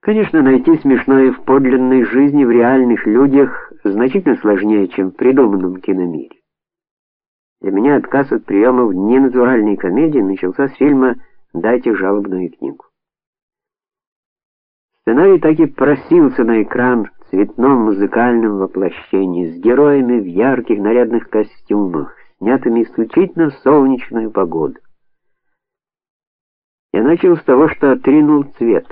Конечно, найти смешное в подлинной жизни в реальных людях значительно сложнее, чем в придуманном киномире. Для меня отказ от приемов ненатуральной комедии начался с фильма Дайте жалобную книгу. Сценарий так и просился на экран в цветном музыкальном воплощении с героями в ярких нарядных костюмах, снятыми исключительно в солнечную погоду. Я начал с того, что отринул цвет.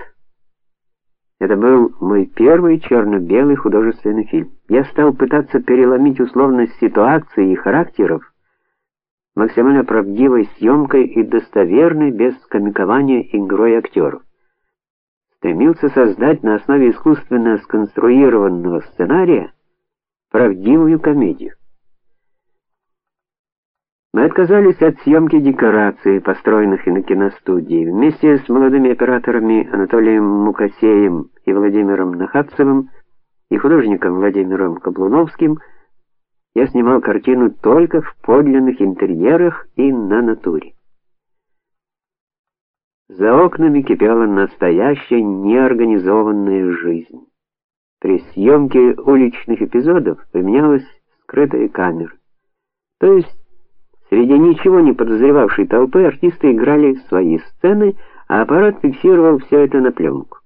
Это был мой первый черно белый художественный фильм. Я стал пытаться переломить условность ситуации и характеров максимально правдивой съемкой и достоверной без комикования игрой актеров. Стремился создать на основе искусственно сконструированного сценария правдивую комедию. Мы отказались от съемки декораций, построенных на киностудии. Вместе с молодыми операторами Анатолием Мукасеем и Владимиром Нахапцевым и художником Владимиром Каблуновским я снимал картину только в подлинных интерьерах и на натуре. За окнами кипела настоящая неорганизованная жизнь. При съемке уличных эпизодов применялась скрытая камера. То есть Среди ничего не подозревавшей толпы артисты играли свои сцены, а аппарат фиксировал все это на пленку.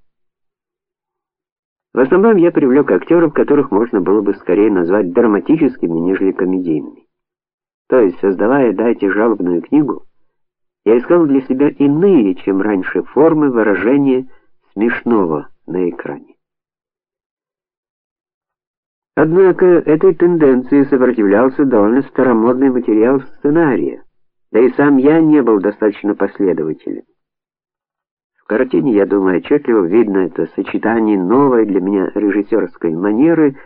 В основном я привлек актеров, которых можно было бы скорее назвать драматическими, нежели комедийными. То есть, создавая «Дайте жалобную книгу», я искал для себя иные, чем раньше, формы выражения смешного на экране. Однако этой тенденции сопротивлялся довольно старомодный материал сценария. Да и сам я не был достаточно последователен. В картине, я думаю, отчетливо видно это сочетание новой для меня режиссерской манеры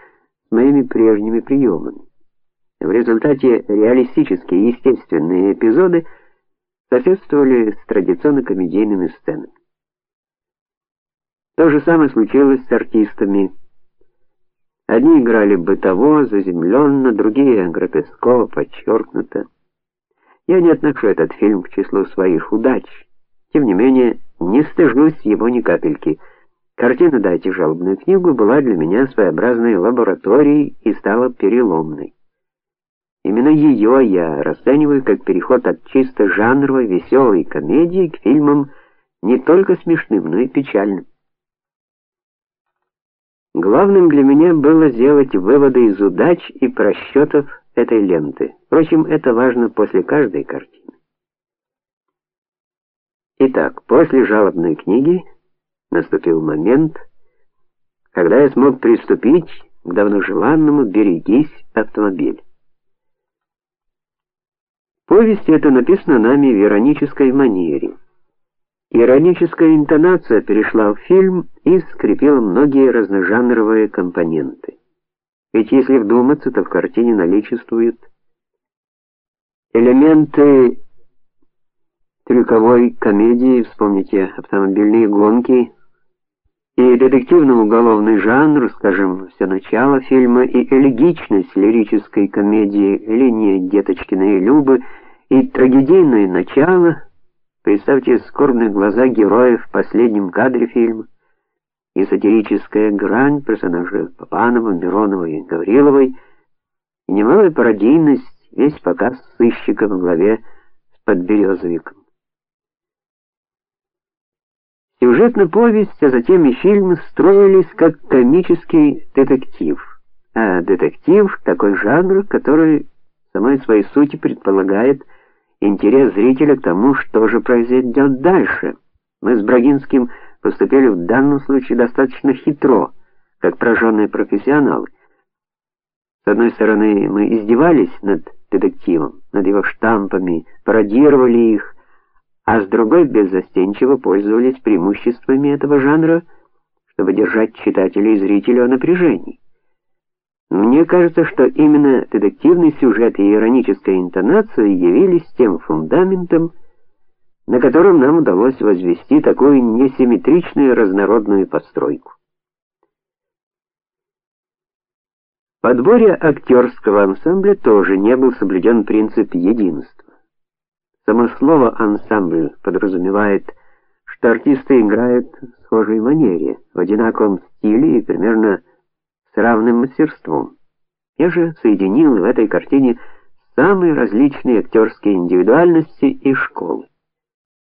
с моими прежними приемами. В результате реалистические естественные эпизоды соседствовали с традиционно комедийными сценами. То же самое случилось с артистами Одни играли бытово, заземленно, другие гротесково, подчеркнуто. Я не отношу этот фильм к числу своих удач. Тем не менее, не стыжусь его ни капельки. Картина «Дайте жалобную книгу» была для меня своеобразной лабораторией и стала переломной. Именно ее я расцениваю как переход от чисто жанровой веселой комедии к фильмам не только смешным, но и печальным. Главным для меня было сделать выводы из удач и просчетов этой ленты. Впрочем, это важно после каждой картины. Итак, после жалобной книги наступил момент, когда я смог приступить к давно желанному «Берегись, автомобиль». Повесть эта написана нами в иронической манере. Ироническая интонация перешла в фильм и скрепила многие разножанровые компоненты. Ведь если вдуматься, то в картине наличествуют элементы трюковой комедии, вспомните автомобильные гонки, и детективно-уголовный жанр, скажем, все начало фильма, и элегичность лирической комедии линия Деточкиной Любы, и трагедийное начало — Представьте скорбные глаза героев в последнем кадре фильма и сатирическая грань персонажей Папанова, Миронова и Гавриловой, и немалая пародийность, весь показ сыщика во главе с подберезовиком. Сюжетная повесть, а затем и фильм строились как комический детектив. А детектив такой жанр, который самой своей сути предполагает интерес зрителя к тому, что же произойдет дальше. Мы с Брагинским поступили в данном случае достаточно хитро, как прожженные профессионалы. С одной стороны, мы издевались над детективом, над его штампами, пародировали их, а с другой беззастенчиво пользовались преимуществами этого жанра, чтобы держать читателя и зрителя в напряжении. Мне кажется, что именно детективный сюжет и ироническая интонация явились тем фундаментом, на котором нам удалось возвести такую несимметричную разнородную постройку. В подборе актерского ансамбля тоже не был соблюден принцип единства. Само слово ансамбль подразумевает, что артисты играют схожей манере, в одинаковом стиле и примерно с равным мастерством. Я же соединил в этой картине самые различные актерские индивидуальности и школы.